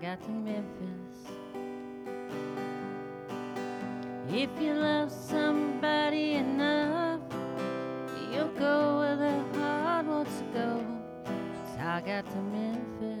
got to Memphis. If you love somebody enough, you'll go where their heart wants to go. So I got to Memphis.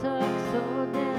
took so deep.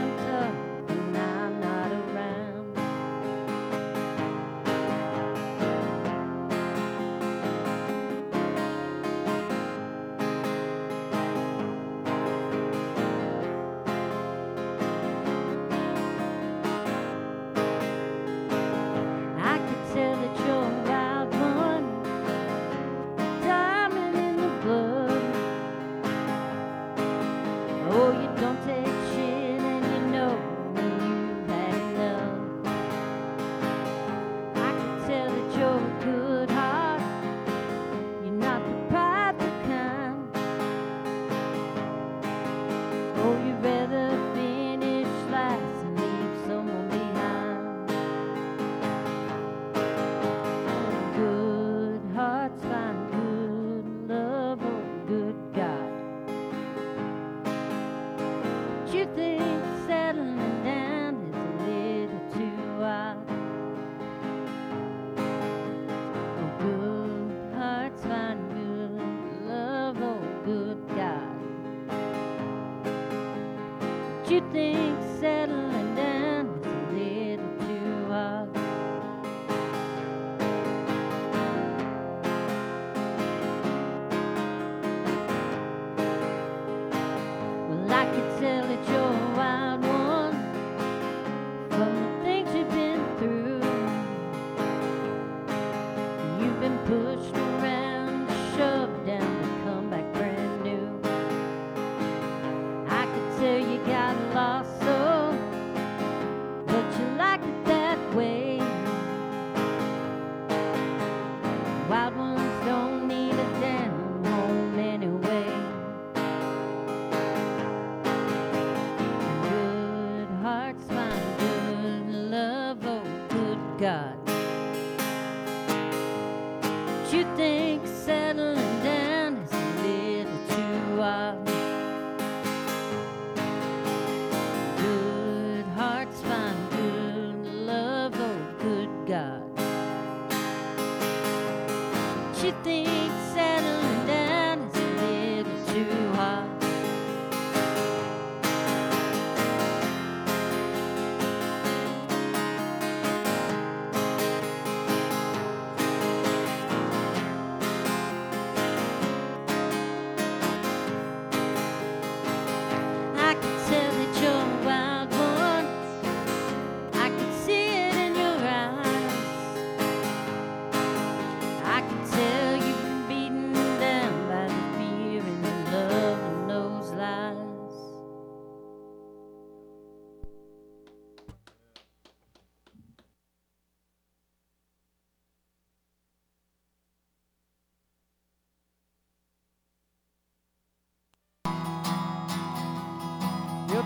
you think settling down was a little too hard? Well, I could tell that you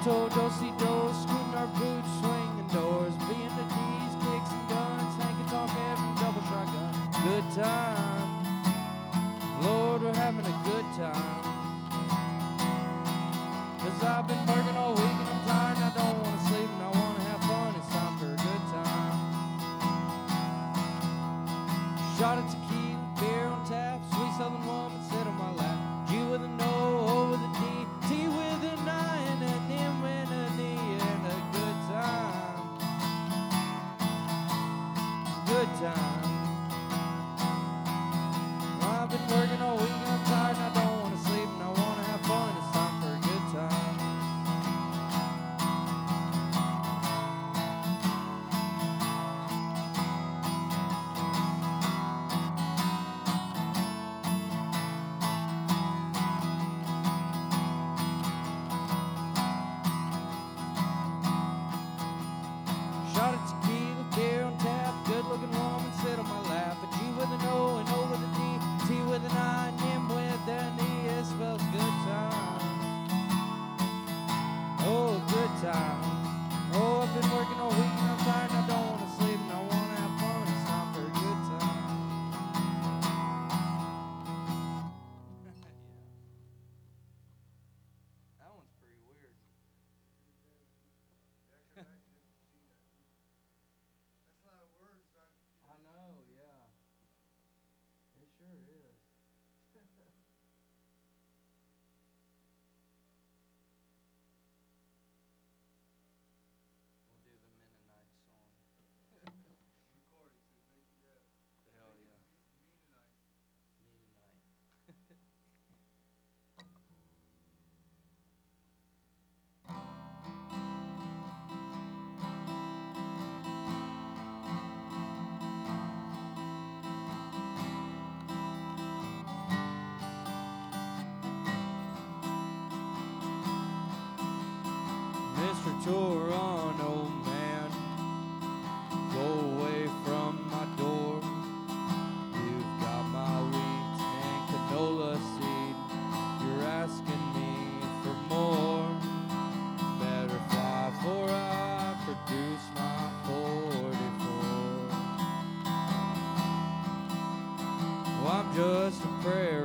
toe, dusty dough, scooting our boots, swinging doors, being the D's, kicks and guns, hanging talk every double shotgun. Good time. Lord, we're having a good time. Cause I've been working all week time. sure on, old man. Go away from my door. You've got my wheat and canola seed. You're asking me for more. Better fly for I produce my 44. Well, I'm just a prayer.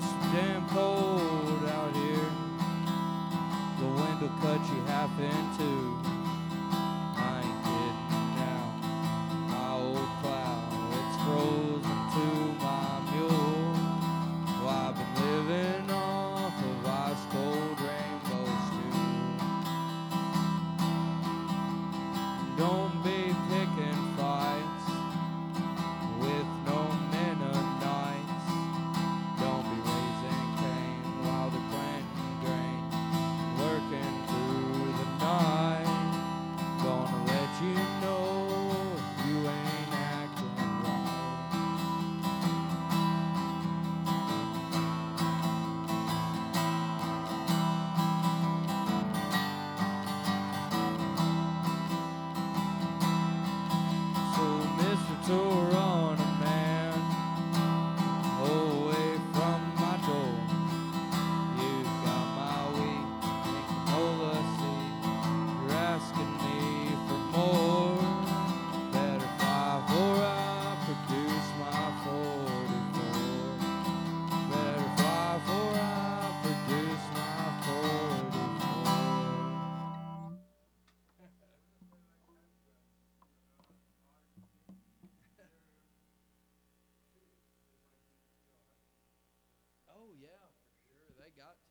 it's damn cold out here. The wind will cut you half in two. Got